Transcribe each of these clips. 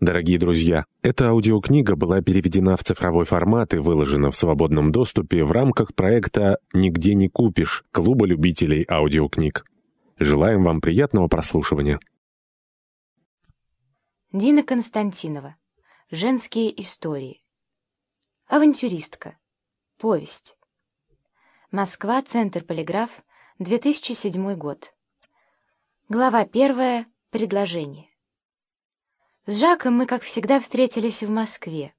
Дорогие друзья, эта аудиокнига была переведена в цифровой формат и выложена в свободном доступе в рамках проекта «Нигде не купишь» Клуба любителей аудиокниг. Желаем вам приятного прослушивания. Дина Константинова. Женские истории. Авантюристка. Повесть. Москва. Центр Полиграф. 2007 год. Глава первая. Предложение. С Жаком мы, как всегда, встретились в Москве,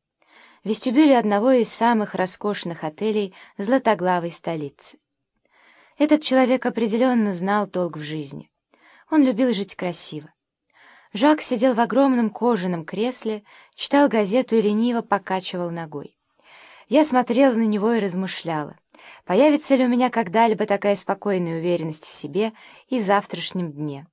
в вестибюле одного из самых роскошных отелей златоглавой столицы. Этот человек определенно знал толк в жизни. Он любил жить красиво. Жак сидел в огромном кожаном кресле, читал газету и лениво покачивал ногой. Я смотрела на него и размышляла, появится ли у меня когда-либо такая спокойная уверенность в себе и завтрашнем дне.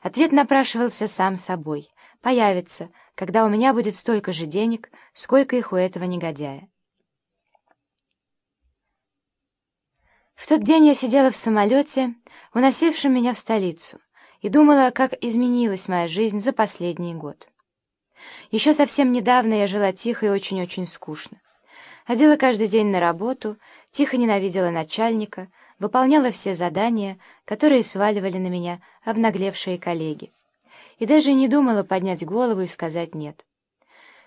Ответ напрашивался сам собой появится, когда у меня будет столько же денег, сколько их у этого негодяя. В тот день я сидела в самолете, уносившем меня в столицу, и думала, как изменилась моя жизнь за последний год. Еще совсем недавно я жила тихо и очень-очень скучно. Ходила каждый день на работу, тихо ненавидела начальника, выполняла все задания, которые сваливали на меня обнаглевшие коллеги и даже не думала поднять голову и сказать «нет».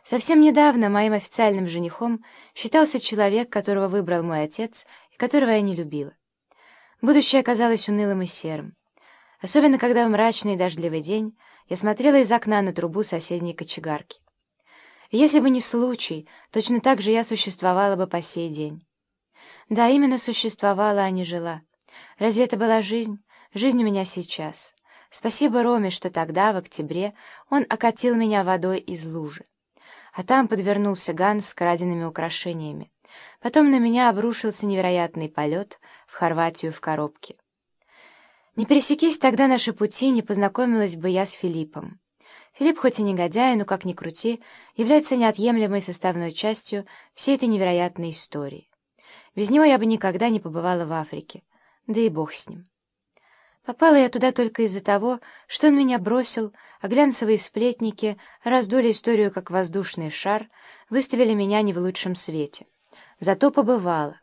Совсем недавно моим официальным женихом считался человек, которого выбрал мой отец и которого я не любила. Будущее оказалось унылым и серым. Особенно, когда в мрачный дождливый день я смотрела из окна на трубу соседней кочегарки. И если бы не случай, точно так же я существовала бы по сей день. Да, именно существовала, а не жила. Разве это была жизнь? Жизнь у меня сейчас. Спасибо Роме, что тогда, в октябре, он окатил меня водой из лужи. А там подвернулся Ганс с краденными украшениями. Потом на меня обрушился невероятный полет в Хорватию в коробке. Не пересекись тогда наши пути, не познакомилась бы я с Филиппом. Филипп, хоть и негодяй, но, как ни крути, является неотъемлемой составной частью всей этой невероятной истории. Без него я бы никогда не побывала в Африке. Да и бог с ним. Попала я туда только из-за того, что он меня бросил, а глянцевые сплетники раздули историю как воздушный шар, выставили меня не в лучшем свете. Зато побывала.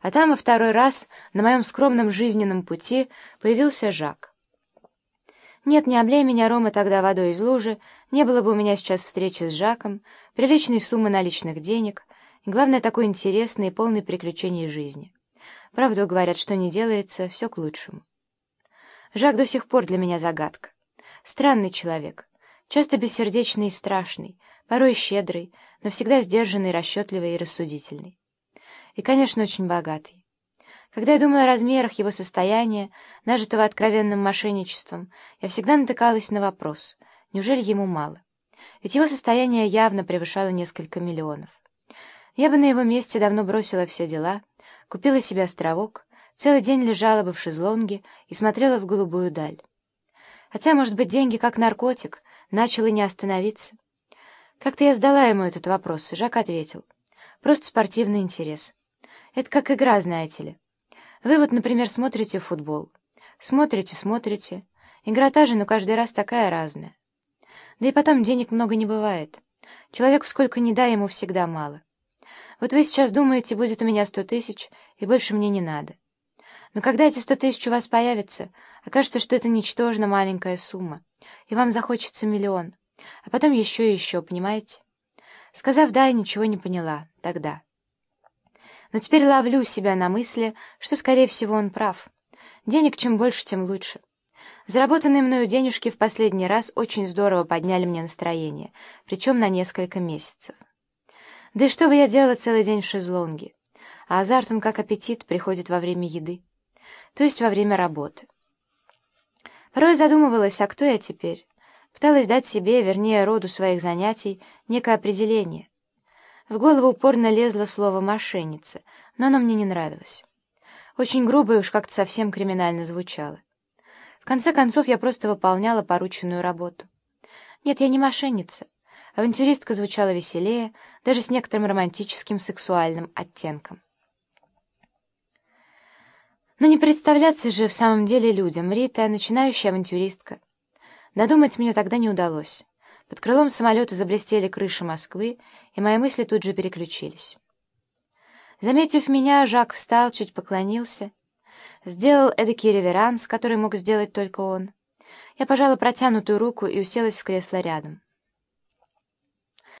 А там во второй раз на моем скромном жизненном пути появился Жак. Нет, не облей меня, Рома, тогда водой из лужи, не было бы у меня сейчас встречи с Жаком, приличной суммы наличных денег и, главное, такой интересной и полной приключений жизни. Правду говорят, что не делается, все к лучшему. Жак до сих пор для меня загадка. Странный человек, часто бессердечный и страшный, порой щедрый, но всегда сдержанный, расчетливый и рассудительный. И, конечно, очень богатый. Когда я думала о размерах его состояния, нажитого откровенным мошенничеством, я всегда натыкалась на вопрос, неужели ему мало? Ведь его состояние явно превышало несколько миллионов. Я бы на его месте давно бросила все дела, купила себе островок, Целый день лежала бы в шезлонге и смотрела в голубую даль. Хотя, может быть, деньги как наркотик, начал и не остановиться. Как-то я задала ему этот вопрос, и Жак ответил. Просто спортивный интерес. Это как игра, знаете ли. Вы вот, например, смотрите футбол. Смотрите, смотрите. Игра та же, но каждый раз такая разная. Да и потом денег много не бывает. Человеку сколько ни дай, ему всегда мало. Вот вы сейчас думаете, будет у меня сто тысяч, и больше мне не надо. Но когда эти сто тысяч у вас появятся, окажется, что это ничтожно маленькая сумма, и вам захочется миллион, а потом еще и еще, понимаете? Сказав «да», я ничего не поняла тогда. Но теперь ловлю себя на мысли, что, скорее всего, он прав. Денег чем больше, тем лучше. Заработанные мною денежки в последний раз очень здорово подняли мне настроение, причем на несколько месяцев. Да и что бы я делала целый день в шезлонге? А азарт, он как аппетит, приходит во время еды то есть во время работы. Порой задумывалась, а кто я теперь? Пыталась дать себе, вернее, роду своих занятий, некое определение. В голову упорно лезло слово «мошенница», но оно мне не нравилось. Очень грубо и уж как-то совсем криминально звучало. В конце концов, я просто выполняла порученную работу. Нет, я не мошенница. Авантюристка звучала веселее, даже с некоторым романтическим сексуальным оттенком. Но не представляться же в самом деле людям, Рита — начинающая авантюристка. Додумать мне тогда не удалось. Под крылом самолета заблестели крыши Москвы, и мои мысли тут же переключились. Заметив меня, Жак встал, чуть поклонился, сделал эдакий реверанс, который мог сделать только он. Я пожала протянутую руку и уселась в кресло рядом.